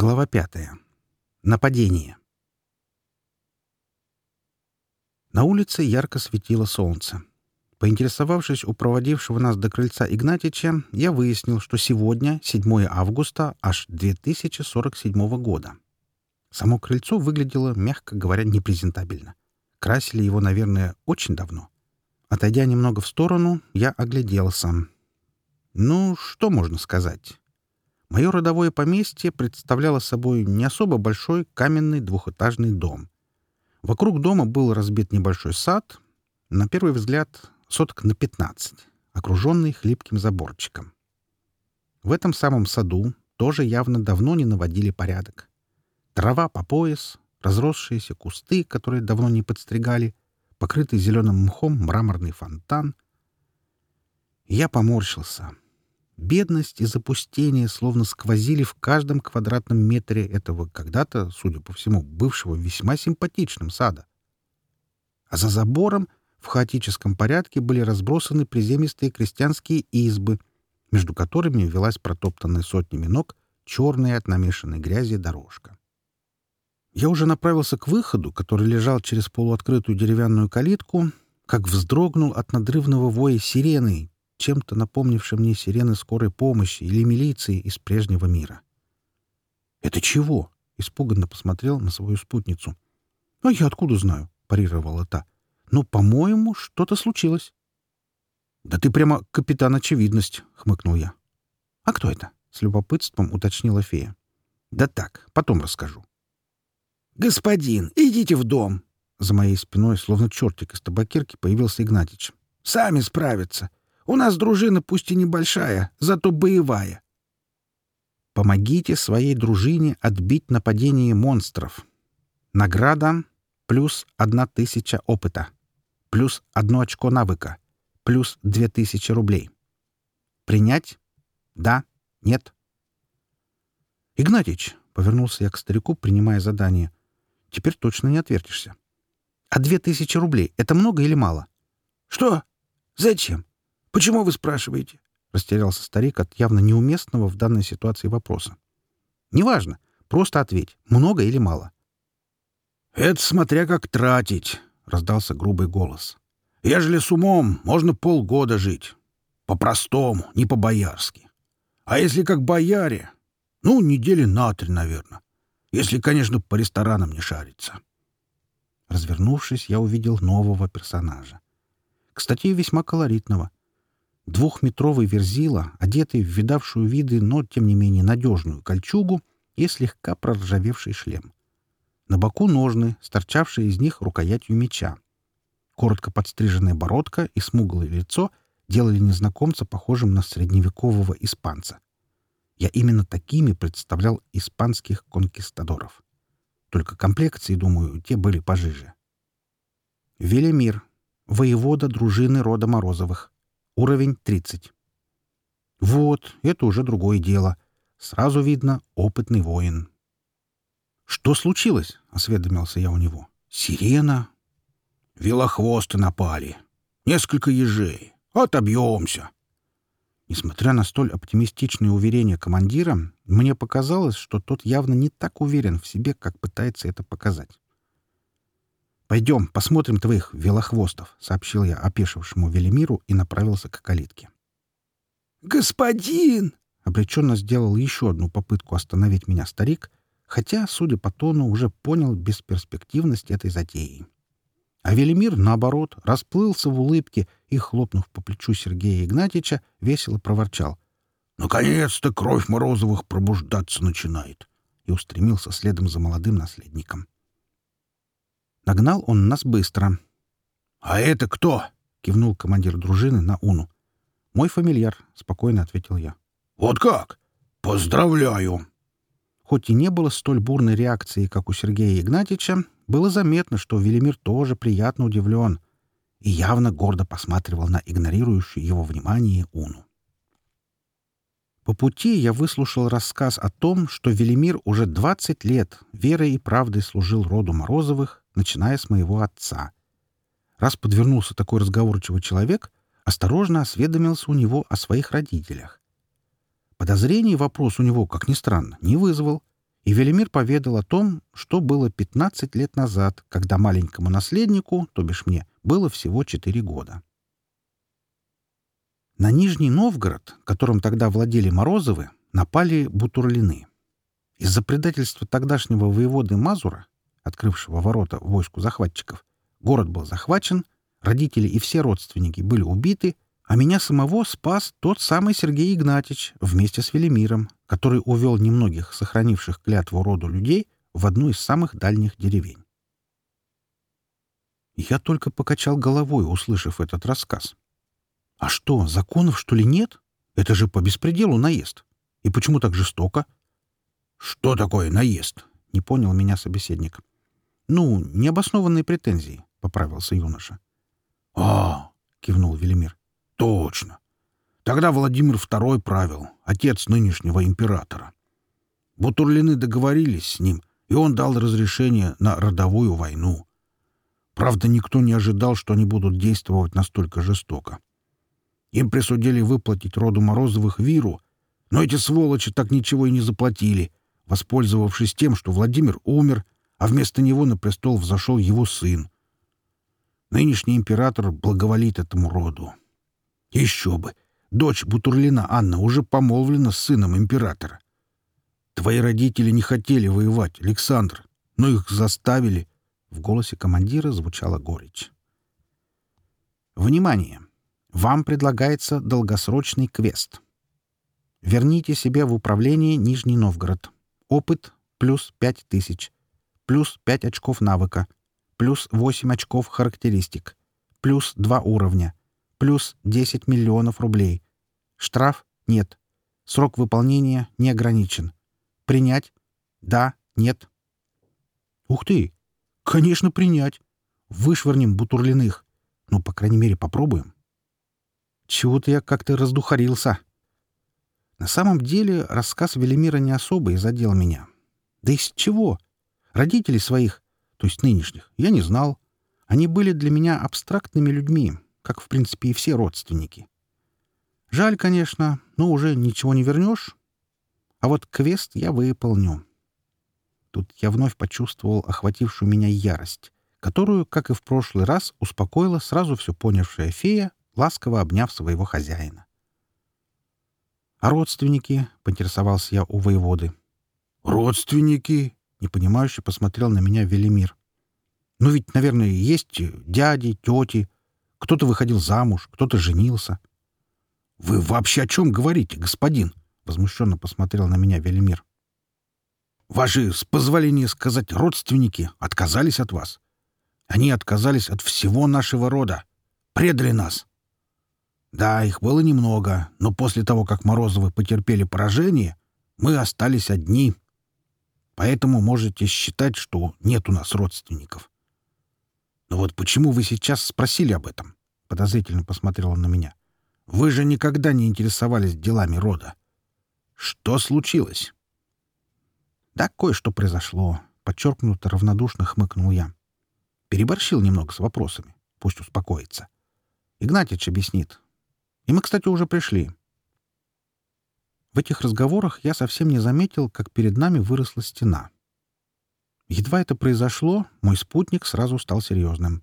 Глава пятая. Нападение. На улице ярко светило солнце. Поинтересовавшись у проводившего нас до крыльца Игнатича, я выяснил, что сегодня, 7 августа, аж 2047 года. Само крыльцо выглядело, мягко говоря, непрезентабельно. Красили его, наверное, очень давно. Отойдя немного в сторону, я огляделся. Ну, что можно сказать? Мое родовое поместье представляло собой не особо большой каменный двухэтажный дом. Вокруг дома был разбит небольшой сад, на первый взгляд соток на 15, окруженный хлипким заборчиком. В этом самом саду тоже явно давно не наводили порядок. Трава по пояс, разросшиеся кусты, которые давно не подстригали, покрытый зеленым мхом мраморный фонтан. Я поморщился — Бедность и запустение словно сквозили в каждом квадратном метре этого когда-то, судя по всему, бывшего весьма симпатичным сада. А за забором в хаотическом порядке были разбросаны приземистые крестьянские избы, между которыми велась протоптанная сотнями ног черная от намешанной грязи дорожка. Я уже направился к выходу, который лежал через полуоткрытую деревянную калитку, как вздрогнул от надрывного воя сирены, чем-то напомнившим мне сирены скорой помощи или милиции из прежнего мира. «Это чего?» — испуганно посмотрел на свою спутницу. «А я откуда знаю?» — парировала та. «Ну, по-моему, что-то случилось». «Да ты прямо капитан очевидность», — хмыкнул я. «А кто это?» — с любопытством уточнила фея. «Да так, потом расскажу». «Господин, идите в дом!» За моей спиной, словно чертик из табакерки, появился Игнатич. «Сами справятся. У нас дружина пусть и небольшая, зато боевая. Помогите своей дружине отбить нападение монстров. Награда — плюс одна тысяча опыта, плюс одно очко навыка, плюс две тысячи рублей. Принять? Да? Нет? «Игнатич», — повернулся я к старику, принимая задание, — «теперь точно не отвертишься. А две тысячи рублей — это много или мало?» «Что? Зачем? «Почему вы спрашиваете?» — растерялся старик от явно неуместного в данной ситуации вопроса. «Неважно. Просто ответь, много или мало». «Это смотря как тратить», — раздался грубый голос. «Ежели с умом, можно полгода жить. По-простому, не по-боярски. А если как бояре, ну, недели на три, наверное. Если, конечно, по ресторанам не шариться». Развернувшись, я увидел нового персонажа. Кстати, весьма колоритного — Двухметровый верзила, одетый в видавшую виды, но, тем не менее, надежную кольчугу и слегка проржавевший шлем. На боку ножны, сторчавшие из них рукоятью меча. Коротко подстриженная бородка и смуглое лицо делали незнакомца похожим на средневекового испанца. Я именно такими представлял испанских конкистадоров. Только комплекции, думаю, те были пожиже. Велимир, воевода дружины рода Морозовых, Уровень 30. Вот, это уже другое дело. Сразу видно — опытный воин. «Что случилось?» — осведомился я у него. «Сирена?» «Велохвосты напали. Несколько ежей. Отобьемся». Несмотря на столь оптимистичные уверения командира, мне показалось, что тот явно не так уверен в себе, как пытается это показать. «Пойдем, посмотрим твоих велохвостов», — сообщил я опешившему Велимиру и направился к калитке. «Господин!» — обреченно сделал еще одну попытку остановить меня старик, хотя, судя по тону, уже понял бесперспективность этой затеи. А Велимир, наоборот, расплылся в улыбке и, хлопнув по плечу Сергея Игнатьича, весело проворчал. «Наконец-то кровь Морозовых пробуждаться начинает!» и устремился следом за молодым наследником. Нагнал он нас быстро. «А это кто?» — кивнул командир дружины на Уну. «Мой фамильяр», — спокойно ответил я. «Вот как? Поздравляю!» Хоть и не было столь бурной реакции, как у Сергея Игнатьича, было заметно, что Велимир тоже приятно удивлен и явно гордо посматривал на игнорирующую его внимание Уну. По пути я выслушал рассказ о том, что Велимир уже 20 лет верой и правдой служил роду Морозовых начиная с моего отца. Раз подвернулся такой разговорчивый человек, осторожно осведомился у него о своих родителях. Подозрений вопрос у него, как ни странно, не вызвал, И Велимир поведал о том, что было 15 лет назад, когда маленькому наследнику, то бишь мне, было всего 4 года. На Нижний Новгород, которым тогда владели Морозовы, напали бутурлины. Из-за предательства тогдашнего воеводы Мазура, открывшего ворота войску захватчиков, город был захвачен, родители и все родственники были убиты, а меня самого спас тот самый Сергей Игнатьич вместе с Велимиром, который увел немногих сохранивших клятву роду людей в одну из самых дальних деревень. Я только покачал головой, услышав этот рассказ. А что, законов, что ли, нет? Это же по беспределу наезд. И почему так жестоко? Что такое наезд? Не понял меня собеседник. Ну, необоснованные претензии, поправился юноша. А, кивнул Велимир. Точно. Тогда Владимир II правил, отец нынешнего императора. Бутурлины договорились с ним, и он дал разрешение на родовую войну. Правда, никто не ожидал, что они будут действовать настолько жестоко. Им присудили выплатить роду Морозовых виру, но эти сволочи так ничего и не заплатили, воспользовавшись тем, что Владимир умер, а вместо него на престол взошел его сын. Нынешний император благоволит этому роду. Еще бы! Дочь Бутурлина Анна уже помолвлена с сыном императора. Твои родители не хотели воевать, Александр, но их заставили. В голосе командира звучала горечь. Внимание! Вам предлагается долгосрочный квест. Верните себе в управление Нижний Новгород. Опыт плюс 5000, плюс 5 очков навыка, плюс 8 очков характеристик, плюс 2 уровня, плюс 10 миллионов рублей. Штраф нет. Срок выполнения не ограничен. Принять? Да, нет. Ух ты! Конечно, принять. Вышвырнем бутурлиных. Ну, по крайней мере, попробуем. Чего-то я как-то раздухарился. На самом деле рассказ Велимира не особо и задел меня. Да из чего? Родителей своих, то есть нынешних, я не знал. Они были для меня абстрактными людьми, как, в принципе, и все родственники. Жаль, конечно, но уже ничего не вернешь. А вот квест я выполню. Тут я вновь почувствовал охватившую меня ярость, которую, как и в прошлый раз, успокоила сразу все понявшая фея, ласково обняв своего хозяина. «А родственники?» — поинтересовался я у воеводы. «Родственники?» — непонимающе посмотрел на меня Велимир. «Ну ведь, наверное, есть дяди, тети. Кто-то выходил замуж, кто-то женился». «Вы вообще о чем говорите, господин?» — возмущенно посмотрел на меня Велимир. «Ваши, с позволения сказать, родственники отказались от вас. Они отказались от всего нашего рода. Предали нас. Да, их было немного, но после того, как Морозовы потерпели поражение, мы остались одни. Поэтому можете считать, что нет у нас родственников. Но вот почему вы сейчас спросили об этом? Подозрительно посмотрела на меня. Вы же никогда не интересовались делами рода. Что случилось? Да, кое-что произошло. Подчеркнуто равнодушно хмыкнул я. Переборщил немного с вопросами. Пусть успокоится. Игнатьич объяснит. И мы, кстати, уже пришли. В этих разговорах я совсем не заметил, как перед нами выросла стена. Едва это произошло, мой спутник сразу стал серьезным.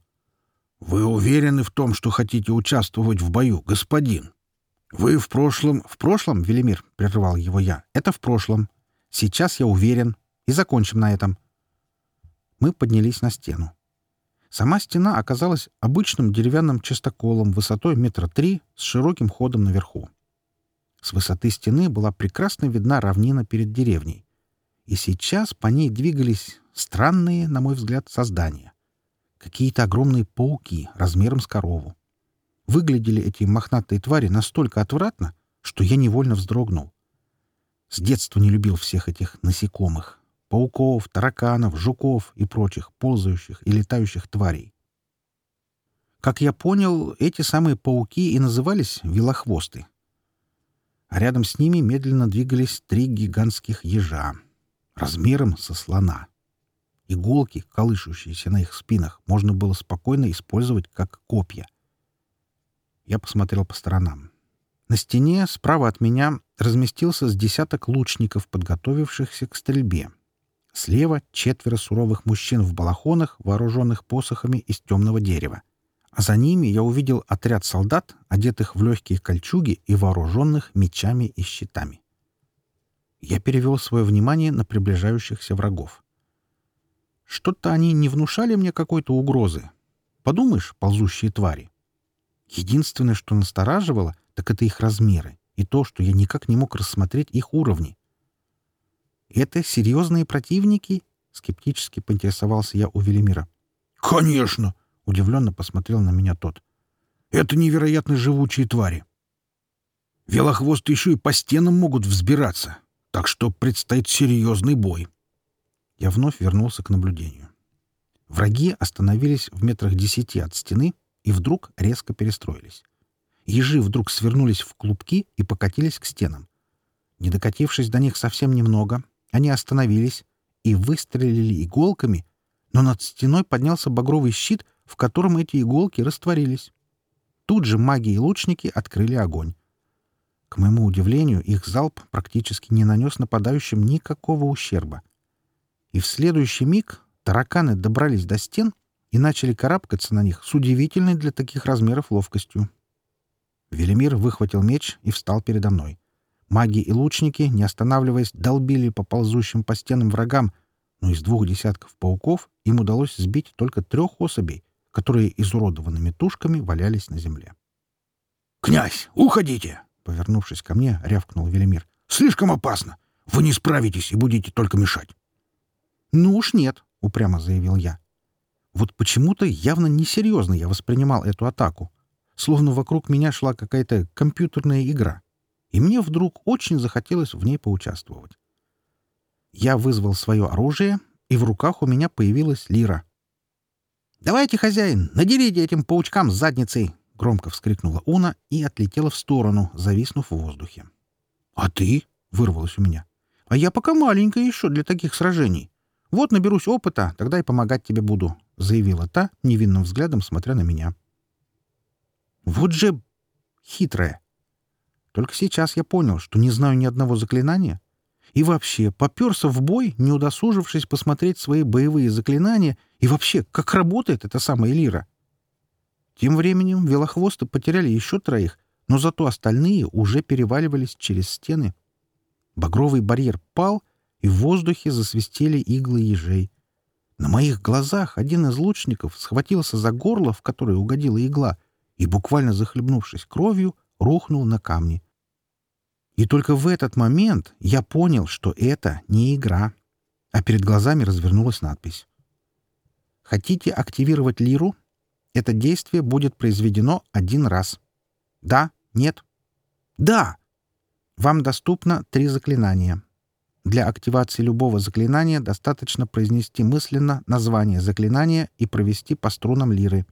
«Вы уверены в том, что хотите участвовать в бою, господин? Вы в прошлом...» «В прошлом, Велимир», — прервал его я, — «это в прошлом. Сейчас я уверен. И закончим на этом». Мы поднялись на стену. Сама стена оказалась обычным деревянным частоколом высотой метра три с широким ходом наверху. С высоты стены была прекрасно видна равнина перед деревней. И сейчас по ней двигались странные, на мой взгляд, создания. Какие-то огромные пауки размером с корову. Выглядели эти мохнатые твари настолько отвратно, что я невольно вздрогнул. С детства не любил всех этих насекомых, пауков, тараканов, жуков и прочих ползающих и летающих тварей. Как я понял, эти самые пауки и назывались велохвосты. А рядом с ними медленно двигались три гигантских ежа, размером со слона. Иголки, колышущиеся на их спинах, можно было спокойно использовать как копья. Я посмотрел по сторонам. На стене справа от меня разместился с десяток лучников, подготовившихся к стрельбе — Слева четверо суровых мужчин в балахонах, вооруженных посохами из темного дерева. А за ними я увидел отряд солдат, одетых в легкие кольчуги и вооруженных мечами и щитами. Я перевел свое внимание на приближающихся врагов. Что-то они не внушали мне какой-то угрозы. Подумаешь, ползущие твари. Единственное, что настораживало, так это их размеры и то, что я никак не мог рассмотреть их уровни. «Это серьезные противники?» — скептически поинтересовался я у Велимира. «Конечно!» — удивленно посмотрел на меня тот. «Это невероятно живучие твари. Велохвосты еще и по стенам могут взбираться, так что предстоит серьезный бой». Я вновь вернулся к наблюдению. Враги остановились в метрах десяти от стены и вдруг резко перестроились. Ежи вдруг свернулись в клубки и покатились к стенам. Не докатившись до них совсем немного, они остановились и выстрелили иголками, но над стеной поднялся багровый щит, в котором эти иголки растворились. Тут же маги и лучники открыли огонь. К моему удивлению, их залп практически не нанес нападающим никакого ущерба. И в следующий миг тараканы добрались до стен и начали карабкаться на них с удивительной для таких размеров ловкостью. Велимир выхватил меч и встал передо мной. Маги и лучники, не останавливаясь, долбили по ползущим по стенам врагам, но из двух десятков пауков им удалось сбить только трех особей, которые изуродованными тушками валялись на земле. «Князь, уходите!» — повернувшись ко мне, рявкнул Велимир. «Слишком опасно! Вы не справитесь и будете только мешать!» «Ну уж нет!» — упрямо заявил я. Вот почему-то явно несерьезно я воспринимал эту атаку, словно вокруг меня шла какая-то компьютерная игра и мне вдруг очень захотелось в ней поучаствовать. Я вызвал свое оружие, и в руках у меня появилась лира. «Давайте, хозяин, надерите этим паучкам с задницей!» — громко вскрикнула Уна и отлетела в сторону, зависнув в воздухе. «А ты?» — вырвалось у меня. «А я пока маленькая еще для таких сражений. Вот наберусь опыта, тогда и помогать тебе буду», — заявила та, невинным взглядом смотря на меня. «Вот же хитрая. Только сейчас я понял, что не знаю ни одного заклинания. И вообще, поперся в бой, не удосужившись посмотреть свои боевые заклинания и вообще, как работает эта самая лира. Тем временем велохвосты потеряли еще троих, но зато остальные уже переваливались через стены. Багровый барьер пал, и в воздухе засвистели иглы ежей. На моих глазах один из лучников схватился за горло, в которое угодила игла, и, буквально захлебнувшись кровью, рухнул на камни. И только в этот момент я понял, что это не игра, а перед глазами развернулась надпись. Хотите активировать лиру? Это действие будет произведено один раз. Да? Нет? Да! Вам доступно три заклинания. Для активации любого заклинания достаточно произнести мысленно название заклинания и провести по струнам лиры.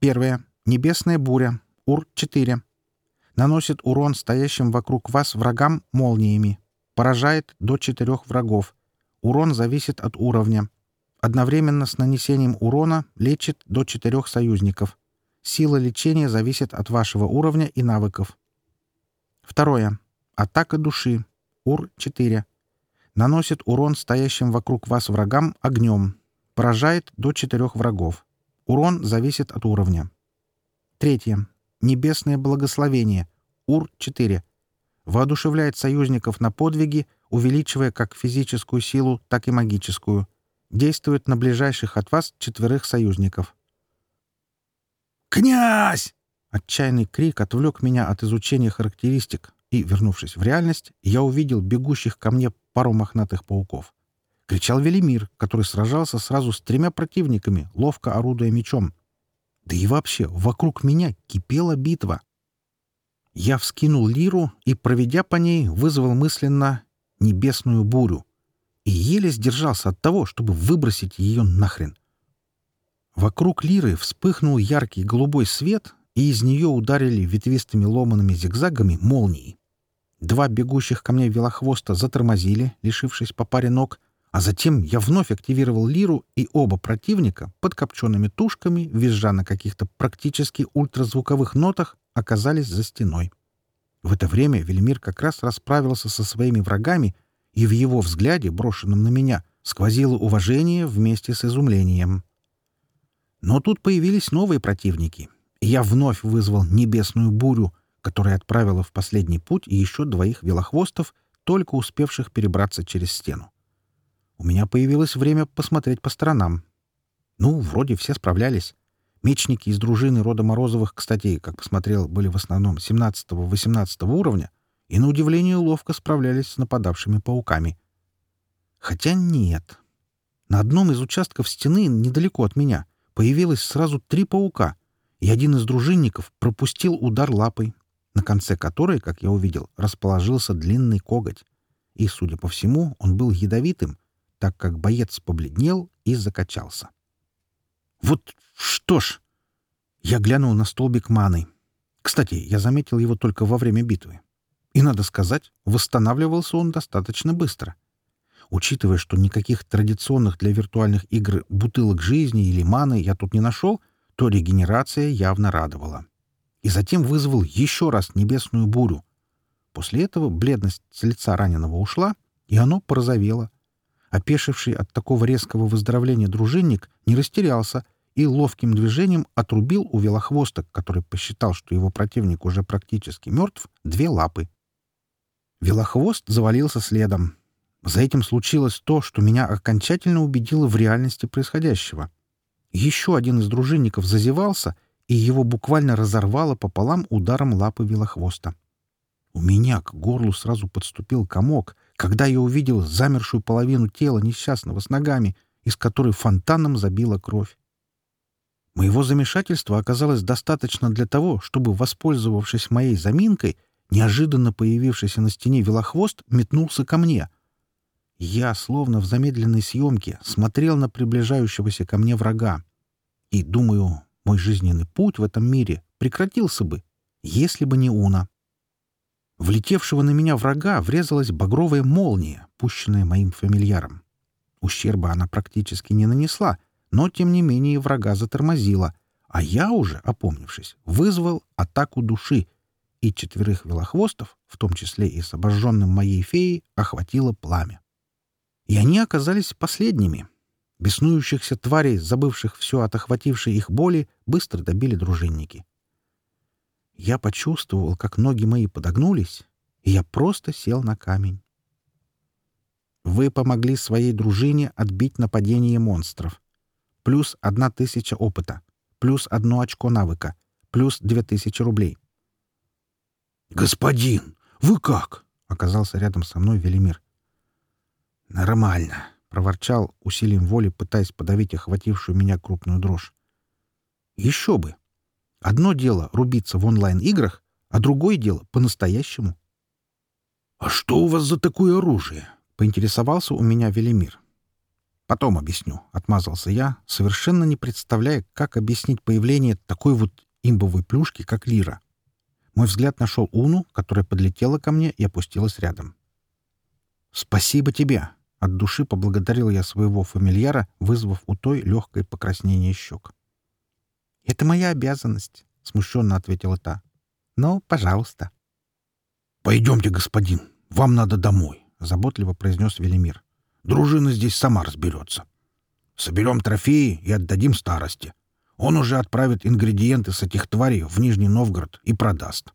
Первое. Небесная буря. Ур-4. Наносит урон стоящим вокруг вас врагам молниями. Поражает до четырех врагов. Урон зависит от уровня. Одновременно с нанесением урона лечит до четырех союзников. Сила лечения зависит от вашего уровня и навыков. Второе. Атака души. Ур-4. Наносит урон стоящим вокруг вас врагам огнем. Поражает до четырех врагов. Урон зависит от уровня. Третье. Небесное благословение. Ур-4. Воодушевляет союзников на подвиги, увеличивая как физическую силу, так и магическую. Действует на ближайших от вас четверых союзников. «Князь!» Отчаянный крик отвлек меня от изучения характеристик, и, вернувшись в реальность, я увидел бегущих ко мне пару мохнатых пауков. Кричал Велимир, который сражался сразу с тремя противниками, ловко орудуя мечом. Да и вообще, вокруг меня кипела битва. Я вскинул лиру и, проведя по ней, вызвал мысленно небесную бурю и еле сдержался от того, чтобы выбросить ее нахрен. Вокруг лиры вспыхнул яркий голубой свет, и из нее ударили ветвистыми ломанными зигзагами молнии. Два бегущих ко мне велохвоста затормозили, лишившись по паре ног, а затем я вновь активировал лиру, и оба противника под копчеными тушками, визжа на каких-то практически ультразвуковых нотах, оказались за стеной. В это время Велимир как раз расправился со своими врагами, и в его взгляде, брошенном на меня, сквозило уважение вместе с изумлением. Но тут появились новые противники, и я вновь вызвал небесную бурю, которая отправила в последний путь еще двоих велохвостов, только успевших перебраться через стену. У меня появилось время посмотреть по сторонам. Ну, вроде все справлялись. Мечники из дружины рода Морозовых, кстати, как посмотрел, были в основном 17-18 уровня, и, на удивление, ловко справлялись с нападавшими пауками. Хотя нет. На одном из участков стены, недалеко от меня, появилось сразу три паука, и один из дружинников пропустил удар лапой, на конце которой, как я увидел, расположился длинный коготь. И, судя по всему, он был ядовитым, так как боец побледнел и закачался. Вот что ж, я глянул на столбик маны. Кстати, я заметил его только во время битвы. И, надо сказать, восстанавливался он достаточно быстро. Учитывая, что никаких традиционных для виртуальных игр бутылок жизни или маны я тут не нашел, то регенерация явно радовала. И затем вызвал еще раз небесную бурю. После этого бледность с лица раненого ушла, и оно порозовело. Опешивший от такого резкого выздоровления дружинник не растерялся и ловким движением отрубил у велохвоста, который посчитал, что его противник уже практически мертв, две лапы. Велохвост завалился следом. За этим случилось то, что меня окончательно убедило в реальности происходящего. Еще один из дружинников зазевался, и его буквально разорвало пополам ударом лапы велохвоста. У меня к горлу сразу подступил комок, когда я увидел замершую половину тела несчастного с ногами, из которой фонтаном забила кровь. Моего замешательства оказалось достаточно для того, чтобы, воспользовавшись моей заминкой, неожиданно появившийся на стене велохвост метнулся ко мне. Я, словно в замедленной съемке, смотрел на приближающегося ко мне врага. И, думаю, мой жизненный путь в этом мире прекратился бы, если бы не Уна. Влетевшего на меня врага врезалась багровая молния, пущенная моим фамильяром. Ущерба она практически не нанесла, но, тем не менее, врага затормозила, а я уже, опомнившись, вызвал атаку души — и четверых велохвостов, в том числе и с обожженным моей феей, охватило пламя. И они оказались последними. Беснующихся тварей, забывших все от охватившей их боли, быстро добили дружинники. Я почувствовал, как ноги мои подогнулись, и я просто сел на камень. Вы помогли своей дружине отбить нападение монстров. Плюс одна тысяча опыта, плюс одно очко навыка, плюс две тысячи рублей. «Господин, вы как?» — оказался рядом со мной Велимир. «Нормально», — проворчал усилием воли, пытаясь подавить охватившую меня крупную дрожь. «Еще бы! Одно дело рубиться в онлайн-играх, а другое дело по-настоящему». «А что у вас за такое оружие?» — поинтересовался у меня Велимир. «Потом объясню», — отмазался я, совершенно не представляя, как объяснить появление такой вот имбовой плюшки, как Лира. Мой взгляд нашел Уну, которая подлетела ко мне и опустилась рядом. «Спасибо тебе!» — от души поблагодарил я своего фамильяра, вызвав у той легкое покраснение щек. «Это моя обязанность», — смущенно ответила та. «Но, пожалуйста». «Пойдемте, господин, вам надо домой», — заботливо произнес Велимир. «Дружина здесь сама разберется. Соберем трофеи и отдадим старости. Он уже отправит ингредиенты с этих тварей в Нижний Новгород и продаст.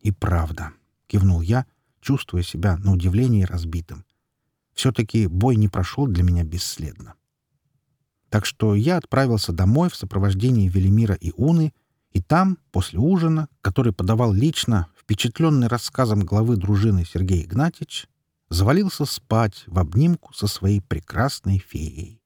«И правда», — кивнул я, чувствуя себя на удивление разбитым. Все-таки бой не прошел для меня бесследно. Так что я отправился домой в сопровождении Велимира и Уны, и там, после ужина, который подавал лично, впечатленный рассказом главы дружины Сергей Игнатьевич, завалился спать в обнимку со своей прекрасной феей.